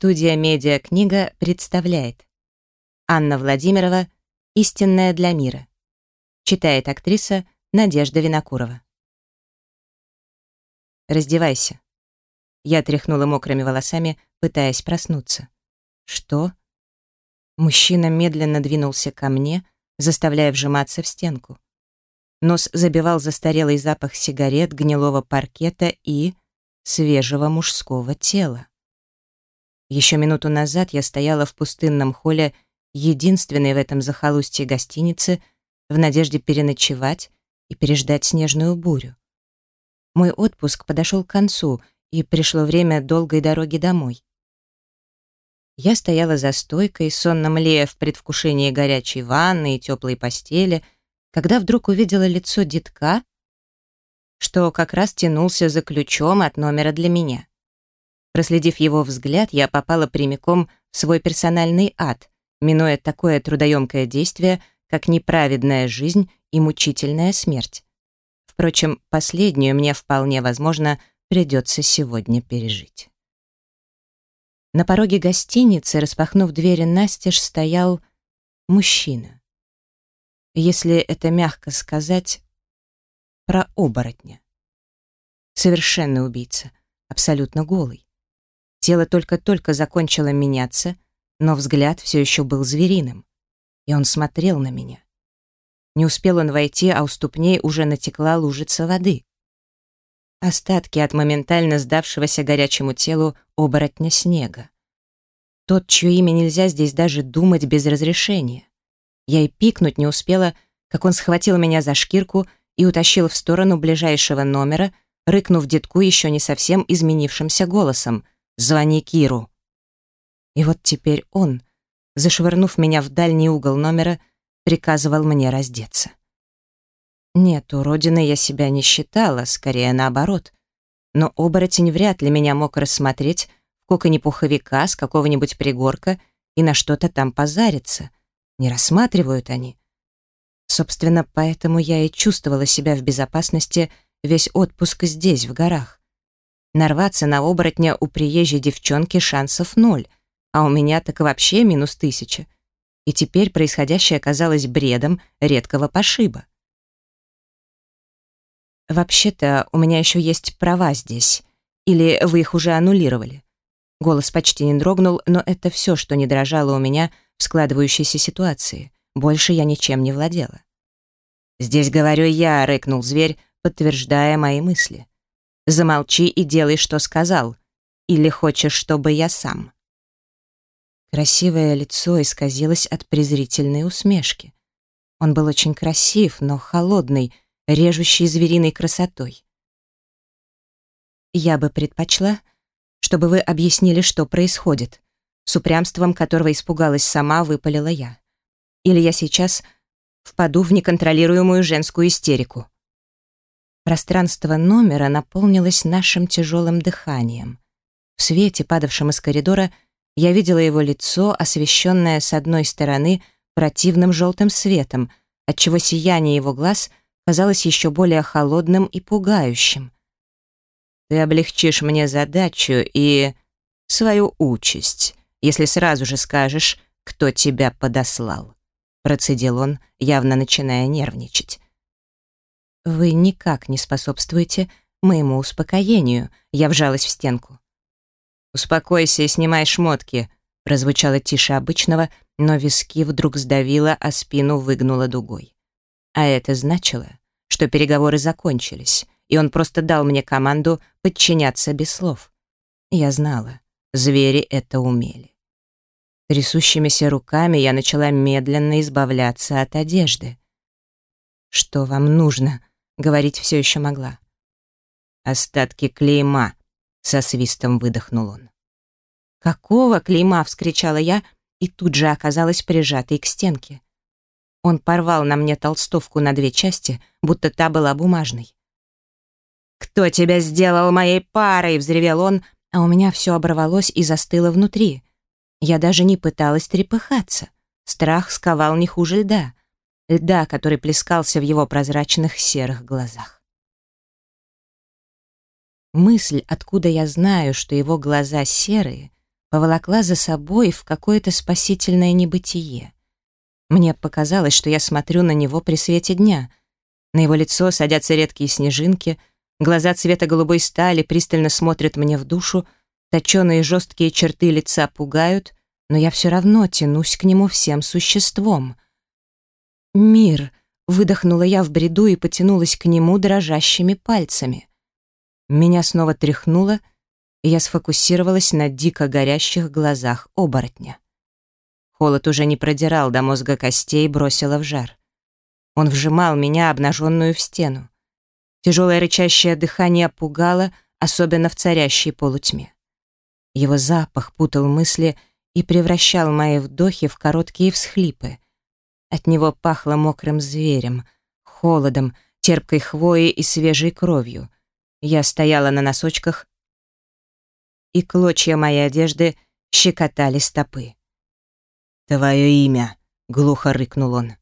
Студия «Медиакнига» представляет Анна Владимирова «Истинная для мира». Читает актриса Надежда Винокурова. «Раздевайся». Я тряхнула мокрыми волосами, пытаясь проснуться. «Что?» Мужчина медленно двинулся ко мне, заставляя вжиматься в стенку. Нос забивал застарелый запах сигарет, гнилого паркета и свежего мужского тела. Еще минуту назад я стояла в пустынном холле, единственной в этом захолустье гостиницы, в надежде переночевать и переждать снежную бурю. Мой отпуск подошел к концу, и пришло время долгой дороги домой. Я стояла за стойкой, сонно млея в предвкушении горячей ванны и теплой постели, когда вдруг увидела лицо детка, что как раз тянулся за ключом от номера для меня. Проследив его взгляд, я попала прямиком в свой персональный ад, минуя такое трудоемкое действие, как неправедная жизнь и мучительная смерть. Впрочем, последнюю мне вполне возможно придется сегодня пережить. На пороге гостиницы, распахнув двери настежь, стоял мужчина. Если это мягко сказать, про оборотня. Совершенно убийца, абсолютно голый. Тело только-только закончило меняться, но взгляд все еще был звериным. И он смотрел на меня. Не успел он войти, а у ступней уже натекла лужица воды. Остатки от моментально сдавшегося горячему телу оборотня снега. Тот, чье имя нельзя здесь даже думать без разрешения. Я и пикнуть не успела, как он схватил меня за шкирку и утащил в сторону ближайшего номера, рыкнув детку еще не совсем изменившимся голосом. Звони Киру». И вот теперь он, зашвырнув меня в дальний угол номера, приказывал мне раздеться. Нет, уродиной я себя не считала, скорее наоборот. Но оборотень вряд ли меня мог рассмотреть в коконе пуховика с какого-нибудь пригорка и на что-то там позариться. Не рассматривают они. Собственно, поэтому я и чувствовала себя в безопасности весь отпуск здесь, в горах. Нарваться на оборотня у приезжей девчонки шансов ноль, а у меня так вообще минус тысяча. И теперь происходящее казалось бредом редкого пошиба. «Вообще-то у меня еще есть права здесь. Или вы их уже аннулировали?» Голос почти не дрогнул, но это все, что не дрожало у меня в складывающейся ситуации. Больше я ничем не владела. «Здесь говорю я», — рыкнул зверь, подтверждая мои мысли. Замолчи и делай, что сказал. Или хочешь, чтобы я сам?» Красивое лицо исказилось от презрительной усмешки. Он был очень красив, но холодный, режущий звериной красотой. «Я бы предпочла, чтобы вы объяснили, что происходит», с упрямством которого испугалась сама, выпалила я. «Или я сейчас впаду в неконтролируемую женскую истерику». Пространство номера наполнилось нашим тяжелым дыханием. В свете, падавшем из коридора, я видела его лицо, освещенное с одной стороны противным желтым светом, отчего сияние его глаз казалось еще более холодным и пугающим. «Ты облегчишь мне задачу и свою участь, если сразу же скажешь, кто тебя подослал», процедил он, явно начиная нервничать. «Вы никак не способствуете моему успокоению», — я вжалась в стенку. «Успокойся и снимай шмотки», — прозвучало тише обычного, но виски вдруг сдавило, а спину выгнуло дугой. А это значило, что переговоры закончились, и он просто дал мне команду подчиняться без слов. Я знала, звери это умели. Трясущимися руками я начала медленно избавляться от одежды. «Что вам нужно?» Говорить все еще могла. «Остатки клейма», — со свистом выдохнул он. «Какого клейма?» — вскричала я и тут же оказалась прижатой к стенке. Он порвал на мне толстовку на две части, будто та была бумажной. «Кто тебя сделал моей парой?» — взревел он, а у меня все оборвалось и застыло внутри. Я даже не пыталась трепыхаться. Страх сковал не хуже льда льда, который плескался в его прозрачных серых глазах. Мысль, откуда я знаю, что его глаза серые, поволокла за собой в какое-то спасительное небытие. Мне показалось, что я смотрю на него при свете дня. На его лицо садятся редкие снежинки, глаза цвета голубой стали пристально смотрят мне в душу, точеные жесткие черты лица пугают, но я все равно тянусь к нему всем существом. «Мир!» — выдохнула я в бреду и потянулась к нему дрожащими пальцами. Меня снова тряхнуло, и я сфокусировалась на дико горящих глазах оборотня. Холод уже не продирал до мозга костей, бросило в жар. Он вжимал меня, обнаженную в стену. Тяжелое рычащее дыхание пугало, особенно в царящей полутьме. Его запах путал мысли и превращал мои вдохи в короткие всхлипы. От него пахло мокрым зверем, холодом, терпкой хвоей и свежей кровью. Я стояла на носочках, и клочья моей одежды щекотали стопы. «Твое имя», — глухо рыкнул он.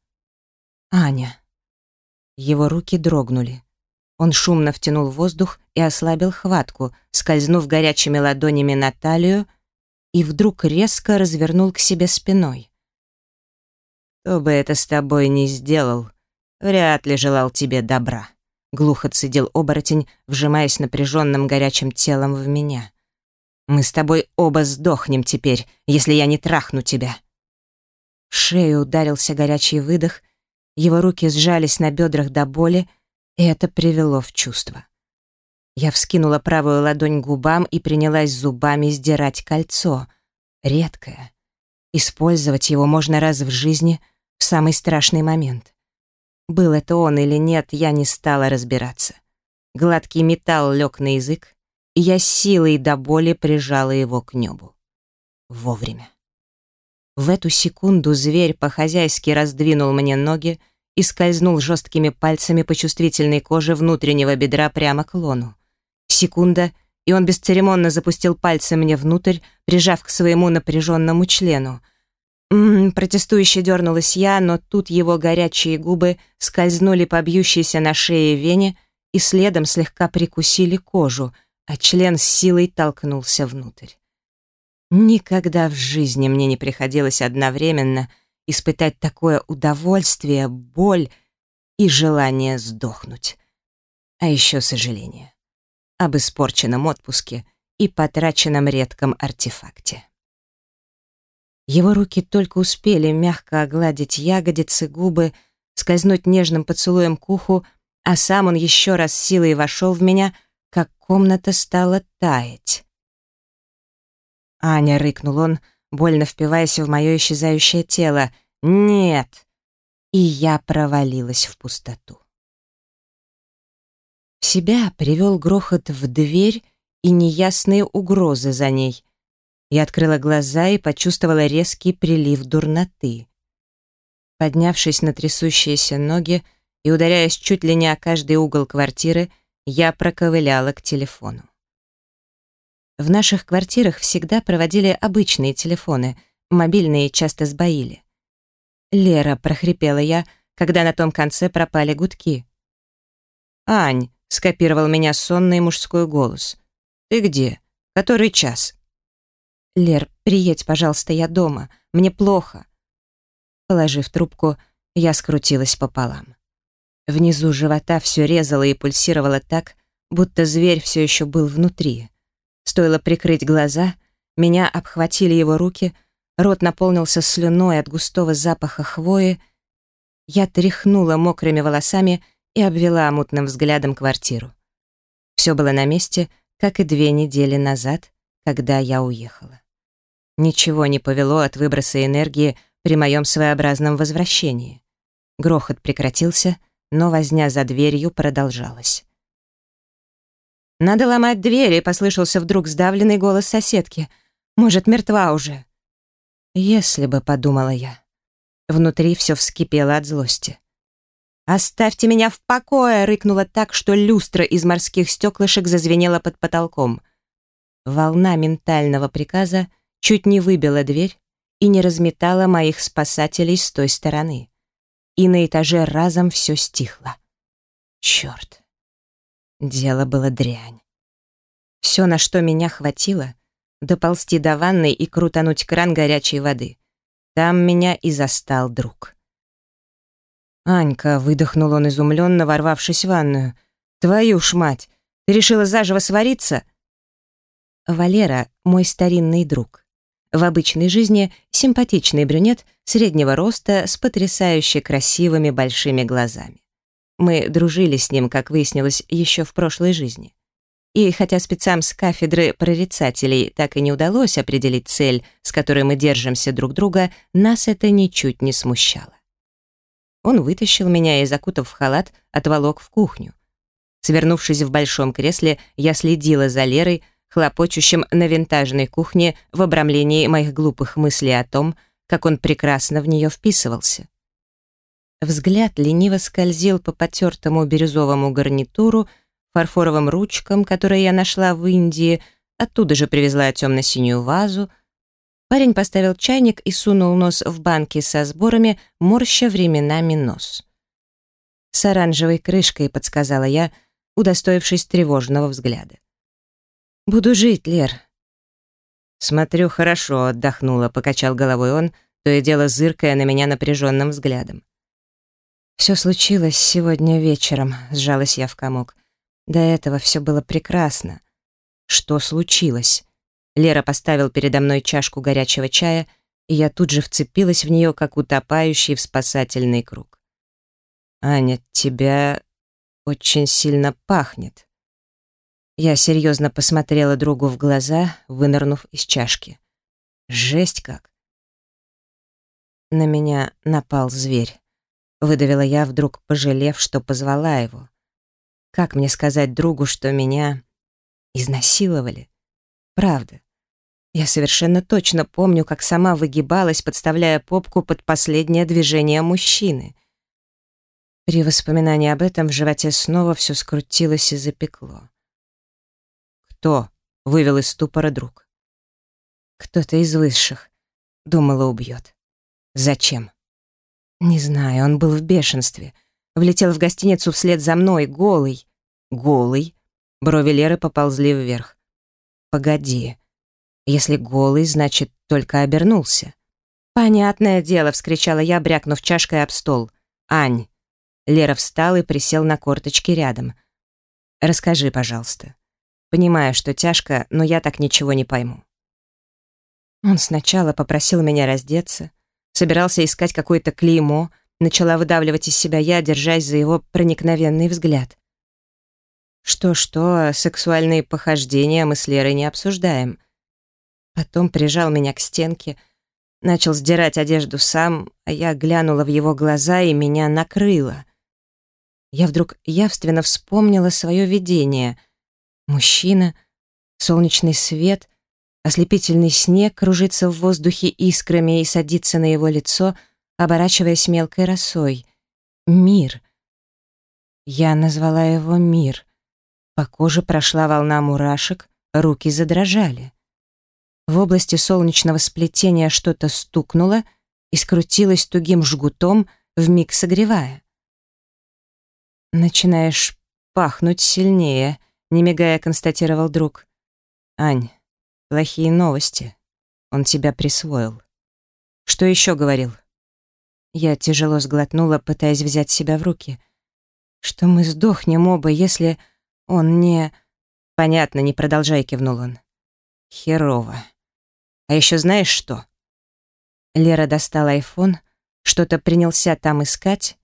«Аня». Его руки дрогнули. Он шумно втянул воздух и ослабил хватку, скользнув горячими ладонями на талию, и вдруг резко развернул к себе спиной. «Кто бы это с тобой не сделал, вряд ли желал тебе добра», — глухо цедил оборотень, вжимаясь напряженным горячим телом в меня. Мы с тобой оба сдохнем теперь, если я не трахну тебя». В шею ударился горячий выдох, его руки сжались на бедрах до боли, и это привело в чувство. Я вскинула правую ладонь к губам и принялась зубами сдирать кольцо. Редкое. Использовать его можно раз в жизни в самый страшный момент. Был это он или нет, я не стала разбираться. Гладкий металл лег на язык, и я силой до боли прижала его к небу. Вовремя. В эту секунду зверь по-хозяйски раздвинул мне ноги и скользнул жесткими пальцами по чувствительной коже внутреннего бедра прямо к лону. Секунда, и он бесцеремонно запустил пальцы мне внутрь, прижав к своему напряженному члену. «М -м, протестующе дернулась я, но тут его горячие губы скользнули по бьющейся на шее вене и следом слегка прикусили кожу — а член с силой толкнулся внутрь. Никогда в жизни мне не приходилось одновременно испытать такое удовольствие, боль и желание сдохнуть. А еще сожаление об испорченном отпуске и потраченном редком артефакте. Его руки только успели мягко огладить ягодицы, губы, скользнуть нежным поцелуем к уху, а сам он еще раз силой вошел в меня — как комната стала таять. «Аня!» — рыкнул он, больно впиваясь в мое исчезающее тело. «Нет!» И я провалилась в пустоту. В себя привел грохот в дверь и неясные угрозы за ней. Я открыла глаза и почувствовала резкий прилив дурноты. Поднявшись на трясущиеся ноги и ударяясь чуть ли не о каждый угол квартиры, я проковыляла к телефону. В наших квартирах всегда проводили обычные телефоны, мобильные часто сбоили. «Лера», — прохрипела я, когда на том конце пропали гудки. «Ань», — скопировал меня сонный мужской голос. «Ты где? Который час?» «Лер, приедь, пожалуйста, я дома. Мне плохо». Положив трубку, я скрутилась пополам. Внизу живота все резало и пульсировало так, будто зверь все еще был внутри. Стоило прикрыть глаза, меня обхватили его руки, рот наполнился слюной от густого запаха хвои. Я тряхнула мокрыми волосами и обвела мутным взглядом квартиру. Все было на месте, как и две недели назад, когда я уехала. Ничего не повело от выброса энергии при моем своеобразном возвращении. Грохот прекратился — но возня за дверью продолжалась. «Надо ломать двери», — послышался вдруг сдавленный голос соседки. «Может, мертва уже?» «Если бы», — подумала я. Внутри все вскипело от злости. «Оставьте меня в покое!» — рыкнула так, что люстра из морских стеклышек зазвенела под потолком. Волна ментального приказа чуть не выбила дверь и не разметала моих спасателей с той стороны и на этаже разом все стихло. Черт. Дело было дрянь. Все, на что меня хватило, доползти до ванной и крутануть кран горячей воды. Там меня и застал друг. «Анька», — выдохнул он изумленно, ворвавшись в ванную. «Твою ж мать! Ты решила заживо свариться?» Валера — мой старинный друг. В обычной жизни симпатичный брюнет среднего роста с потрясающе красивыми большими глазами. Мы дружили с ним, как выяснилось, еще в прошлой жизни. И хотя спецам с кафедры прорицателей так и не удалось определить цель, с которой мы держимся друг друга, нас это ничуть не смущало. Он вытащил меня и, закутав в халат, отволок в кухню. Свернувшись в большом кресле, я следила за Лерой, хлопочущим на винтажной кухне в обрамлении моих глупых мыслей о том, как он прекрасно в нее вписывался. Взгляд лениво скользил по потертому бирюзовому гарнитуру, фарфоровым ручкам, которые я нашла в Индии, оттуда же привезла темно-синюю вазу. Парень поставил чайник и сунул нос в банки со сборами, морща временами нос. «С оранжевой крышкой», — подсказала я, удостоившись тревожного взгляда. «Буду жить, Лер». «Смотрю, хорошо отдохнула», — покачал головой он, то и дело зыркая на меня напряженным взглядом. «Все случилось сегодня вечером», — сжалась я в комок. «До этого все было прекрасно». «Что случилось?» Лера поставил передо мной чашку горячего чая, и я тут же вцепилась в нее, как утопающий в спасательный круг. «Аня, тебя очень сильно пахнет». Я серьезно посмотрела другу в глаза, вынырнув из чашки. Жесть как. На меня напал зверь. Выдавила я, вдруг пожалев, что позвала его. Как мне сказать другу, что меня изнасиловали? Правда. Я совершенно точно помню, как сама выгибалась, подставляя попку под последнее движение мужчины. При воспоминании об этом в животе снова все скрутилось и запекло. «Кто?» — вывел из ступора друг. «Кто-то из высших», — думала, убьет. «Зачем?» «Не знаю, он был в бешенстве. Влетел в гостиницу вслед за мной, голый». «Голый?» Брови Леры поползли вверх. «Погоди. Если голый, значит, только обернулся». «Понятное дело», — вскричала я, брякнув чашкой об стол. «Ань». Лера встал и присел на корточки рядом. «Расскажи, пожалуйста». Понимаю, что тяжко, но я так ничего не пойму. Он сначала попросил меня раздеться, собирался искать какое-то клеймо, начала выдавливать из себя я, держась за его проникновенный взгляд. Что-что, сексуальные похождения мы с Лерой не обсуждаем. Потом прижал меня к стенке, начал сдирать одежду сам, а я глянула в его глаза и меня накрыло. Я вдруг явственно вспомнила свое видение — Мужчина, солнечный свет, ослепительный снег кружится в воздухе искрами и садится на его лицо, оборачиваясь мелкой росой. Мир. Я назвала его мир. По коже прошла волна мурашек, руки задрожали. В области солнечного сплетения что-то стукнуло и скрутилось тугим жгутом, вмиг согревая. «Начинаешь пахнуть сильнее», не мигая, констатировал друг. «Ань, плохие новости. Он тебя присвоил. Что еще говорил?» Я тяжело сглотнула, пытаясь взять себя в руки. «Что мы сдохнем оба, если он не...» «Понятно, не продолжай», — кивнул он. «Херово. А еще знаешь что?» Лера достала айфон, что-то принялся там искать,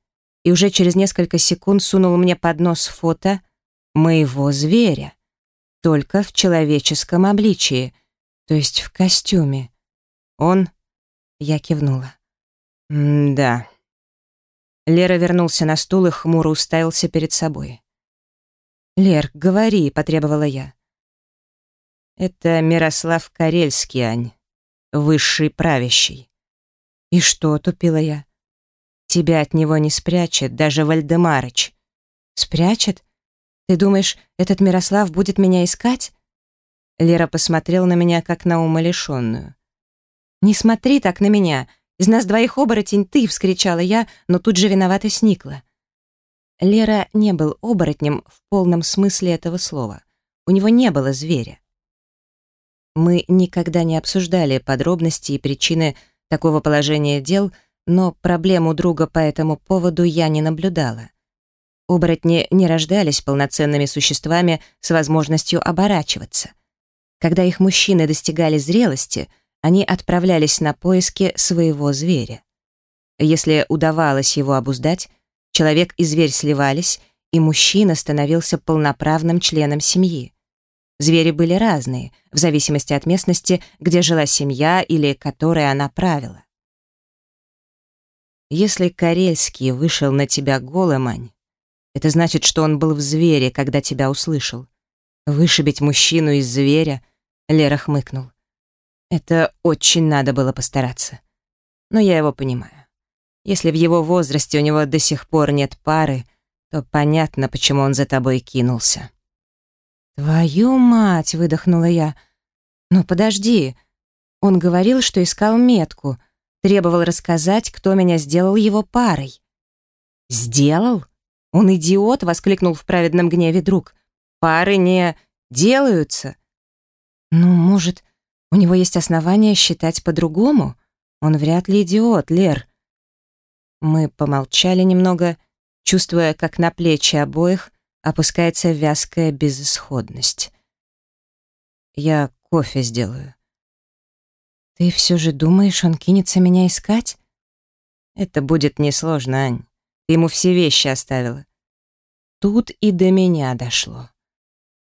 и уже через несколько секунд сунул мне под нос фото — моего зверя, только в человеческом обличии, то есть в костюме. Он... Я кивнула. «Да». Лера вернулся на стул и хмуро уставился перед собой. «Лер, говори», — потребовала я. «Это Мирослав Карельский, Ань, высший правящий». «И что?» — тупила я. «Тебя от него не спрячет даже Вальдемарыч». «Спрячет? Ты думаешь, этот Мирослав будет меня искать?» Лера посмотрел на меня, как на умалишенную. «Не смотри так на меня! Из нас двоих оборотень ты!» — вскричала я, но тут же виновато сникла. Лера не был оборотнем в полном смысле этого слова. У него не было зверя. Мы никогда не обсуждали подробности и причины такого положения дел, но проблем у друга по этому поводу я не наблюдала. Оборотни не рождались полноценными существами с возможностью оборачиваться. Когда их мужчины достигали зрелости, они отправлялись на поиски своего зверя. Если удавалось его обуздать, человек и зверь сливались, и мужчина становился полноправным членом семьи. Звери были разные, в зависимости от местности, где жила семья или которой она правила. Если Карельский вышел на тебя голым, Ань, это значит, что он был в звере, когда тебя услышал. Вышибить мужчину из зверя, Лера хмыкнул. Это очень надо было постараться. Но я его понимаю. Если в его возрасте у него до сих пор нет пары, то понятно, почему он за тобой кинулся. «Твою мать!» — выдохнула я. «Ну подожди. Он говорил, что искал метку, требовал рассказать, кто меня сделал его парой». «Сделал? Он идиот!» — воскликнул в праведном гневе друг. «Пары не делаются». «Ну, может, у него есть основания считать по-другому? Он вряд ли идиот, Лер». Мы помолчали немного, чувствуя, как на плечи обоих опускается вязкая безысходность. Я кофе сделаю. Ты все же думаешь, он кинется меня искать? Это будет несложно, Ань. Ты ему все вещи оставила. Тут и до меня дошло.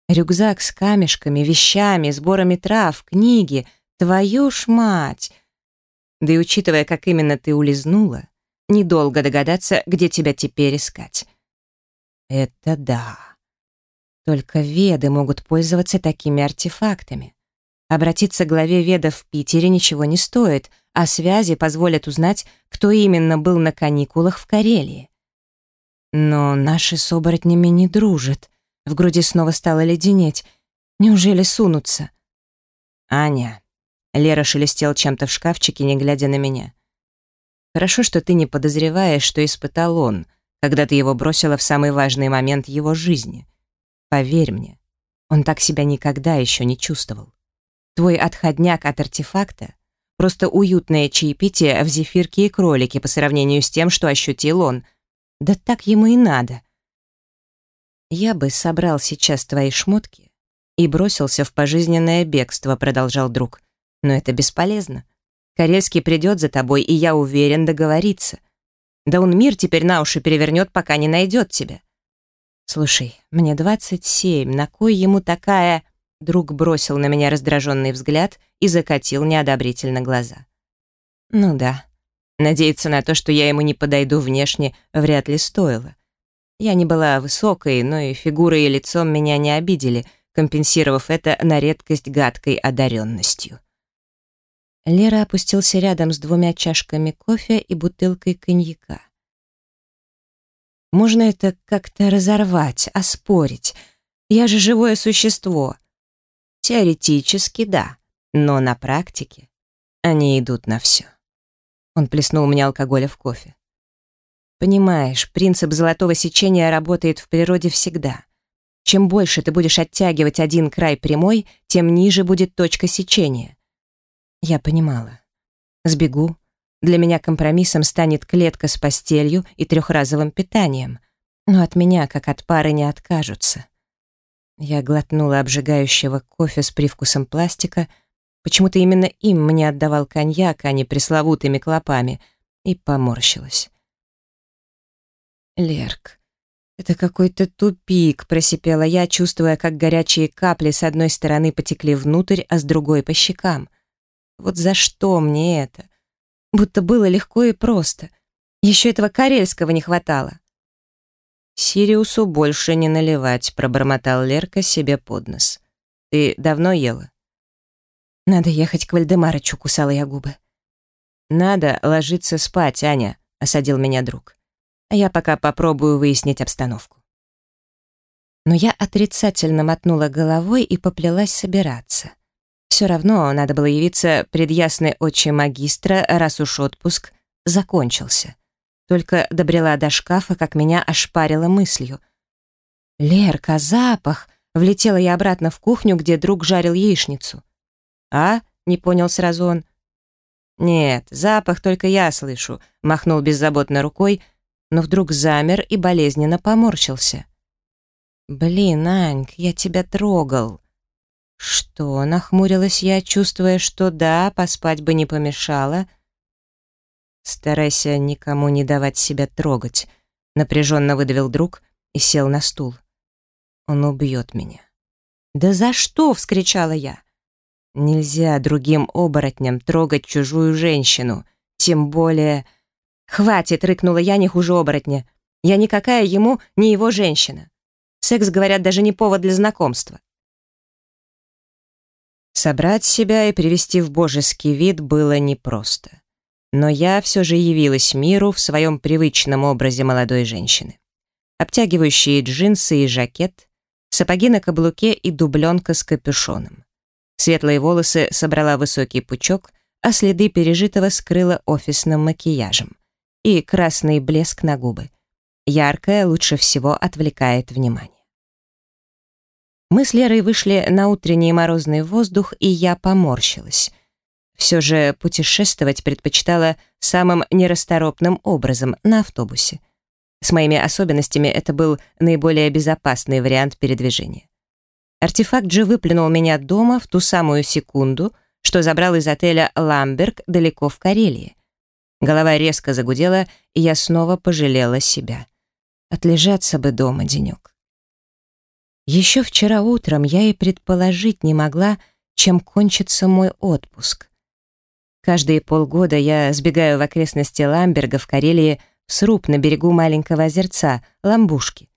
Рюкзак с камешками, вещами, сборами трав, книги. Твою ж мать! Да и учитывая, как именно ты улизнула, недолго догадаться, где тебя теперь искать. Это да. Только веды могут пользоваться такими артефактами. Обратиться к главе ведов в Питере ничего не стоит, а связи позволят узнать, кто именно был на каникулах в Карелии. Но наши с оборотнями не дружат. В груди снова стало леденеть. Неужели сунутся? Аня. Лера шелестел чем-то в шкафчике, не глядя на меня. Хорошо, что ты не подозреваешь, что испытал он — когда ты его бросила в самый важный момент его жизни. Поверь мне, он так себя никогда еще не чувствовал. Твой отходняк от артефакта — просто уютное чаепитие в зефирке и кролике по сравнению с тем, что ощутил он. Да так ему и надо. Я бы собрал сейчас твои шмотки и бросился в пожизненное бегство, продолжал друг. Но это бесполезно. Карельский придет за тобой, и я уверен договориться — да он мир теперь на уши перевернет, пока не найдет тебя. Слушай, мне двадцать семь, на кой ему такая... Друг бросил на меня раздраженный взгляд и закатил неодобрительно глаза. Ну да, надеяться на то, что я ему не подойду внешне, вряд ли стоило. Я не была высокой, но и фигурой и лицом меня не обидели, компенсировав это на редкость гадкой одаренностью. Лера опустился рядом с двумя чашками кофе и бутылкой коньяка. «Можно это как-то разорвать, оспорить? Я же живое существо». «Теоретически, да, но на практике они идут на все». Он плеснул мне алкоголя в кофе. «Понимаешь, принцип золотого сечения работает в природе всегда. Чем больше ты будешь оттягивать один край прямой, тем ниже будет точка сечения. Я понимала. Сбегу. Для меня компромиссом станет клетка с постелью и трехразовым питанием. Но от меня, как от пары, не откажутся. Я глотнула обжигающего кофе с привкусом пластика. Почему-то именно им мне отдавал коньяк, а не пресловутыми клопами, и поморщилась. «Лерк, это какой-то тупик», — просипела я, чувствуя, как горячие капли с одной стороны потекли внутрь, а с другой — по щекам. Вот за что мне это? Будто было легко и просто. Еще этого карельского не хватало. «Сириусу больше не наливать», — пробормотал Лерка себе под нос. «Ты давно ела?» «Надо ехать к Вальдемарычу», — кусала я губы. «Надо ложиться спать, Аня», — осадил меня друг. «А я пока попробую выяснить обстановку». Но я отрицательно мотнула головой и поплелась собираться. Все равно надо было явиться пред ясной очи магистра, раз уж отпуск закончился. Только добрела до шкафа, как меня ошпарило мыслью. «Лерка, запах!» Влетела я обратно в кухню, где друг жарил яичницу. «А?» — не понял сразу он. «Нет, запах только я слышу», — махнул беззаботно рукой, но вдруг замер и болезненно поморщился. «Блин, Аньк, я тебя трогал». «Что?» — нахмурилась я, чувствуя, что да, поспать бы не помешало. «Старайся никому не давать себя трогать», — напряженно выдавил друг и сел на стул. «Он убьет меня». «Да за что?» — вскричала я. «Нельзя другим оборотням трогать чужую женщину, тем более...» «Хватит!» — рыкнула я не хуже оборотня. «Я никакая ему, не его женщина. Секс, говорят, даже не повод для знакомства». Собрать себя и привести в божеский вид было непросто. Но я все же явилась миру в своем привычном образе молодой женщины. Обтягивающие джинсы и жакет, сапоги на каблуке и дубленка с капюшоном. Светлые волосы собрала высокий пучок, а следы пережитого скрыла офисным макияжем. И красный блеск на губы. Яркое лучше всего отвлекает внимание. Мы с Лерой вышли на утренний морозный воздух, и я поморщилась. Все же путешествовать предпочитала самым нерасторопным образом на автобусе. С моими особенностями это был наиболее безопасный вариант передвижения. Артефакт же выплюнул меня дома в ту самую секунду, что забрал из отеля «Ламберг» далеко в Карелии. Голова резко загудела, и я снова пожалела себя. Отлежаться бы дома денек. Еще вчера утром я и предположить не могла, чем кончится мой отпуск. Каждые полгода я сбегаю в окрестности Ламберга в Карелии в сруб на берегу маленького озерца, Ламбушки.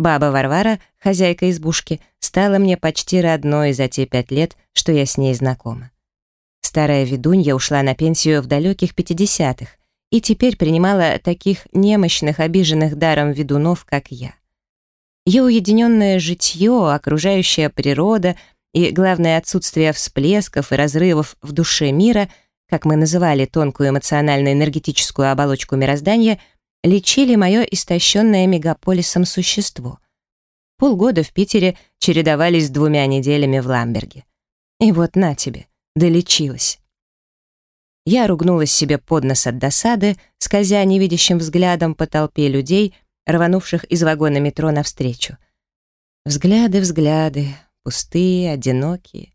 Баба Варвара, хозяйка избушки, стала мне почти родной за те пять лет, что я с ней знакома. Старая ведунья ушла на пенсию в далеких 50-х и теперь принимала таких немощных, обиженных даром ведунов, как я. Ее уединенное житье, окружающая природа и, главное, отсутствие всплесков и разрывов в душе мира, как мы называли тонкую эмоционально-энергетическую оболочку мироздания, лечили мое истощенное мегаполисом существо. Полгода в Питере чередовались с двумя неделями в Ламберге. И вот на тебе, долечилась. Я ругнулась себе под нос от досады, скользя невидящим взглядом по толпе людей — рванувших из вагона метро навстречу. Взгляды, взгляды, пустые, одинокие.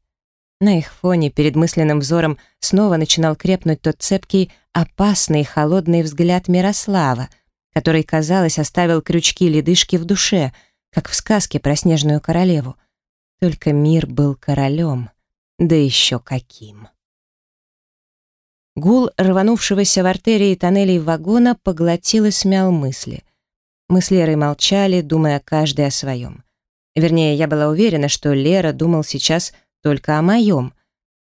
На их фоне перед мысленным взором снова начинал крепнуть тот цепкий, опасный, холодный взгляд Мирослава, который, казалось, оставил крючки-ледышки в душе, как в сказке про снежную королеву. Только мир был королем, да еще каким. Гул рванувшегося в артерии тоннелей вагона поглотил и смял мысли — мы с Лерой молчали, думая каждый о своем. Вернее, я была уверена, что Лера думал сейчас только о моем.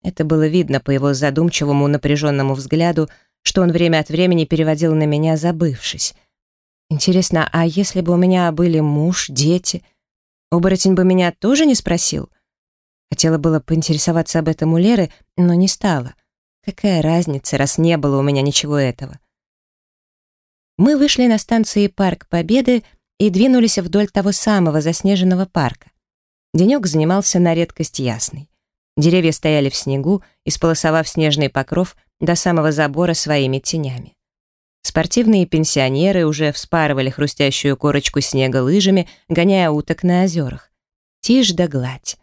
Это было видно по его задумчивому напряженному взгляду, что он время от времени переводил на меня, забывшись. Интересно, а если бы у меня были муж, дети? Оборотень бы меня тоже не спросил? Хотела было поинтересоваться об этом у Леры, но не стала. Какая разница, раз не было у меня ничего этого? Мы вышли на станции Парк Победы и двинулись вдоль того самого заснеженного парка. Денек занимался на редкость ясный. Деревья стояли в снегу, исполосовав снежный покров до самого забора своими тенями. Спортивные пенсионеры уже вспарывали хрустящую корочку снега лыжами, гоняя уток на озерах. Тишь да гладь.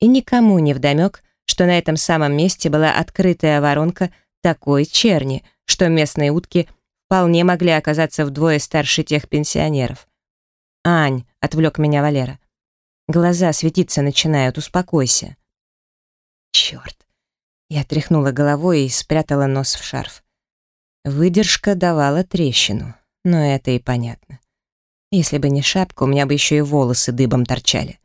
И никому не вдомек, что на этом самом месте была открытая воронка такой черни, что местные утки вполне могли оказаться вдвое старше тех пенсионеров. «Ань», — отвлек меня Валера, — «глаза светиться начинают, успокойся». «Черт!» Я тряхнула головой и спрятала нос в шарф. Выдержка давала трещину, но это и понятно. Если бы не шапка, у меня бы еще и волосы дыбом торчали.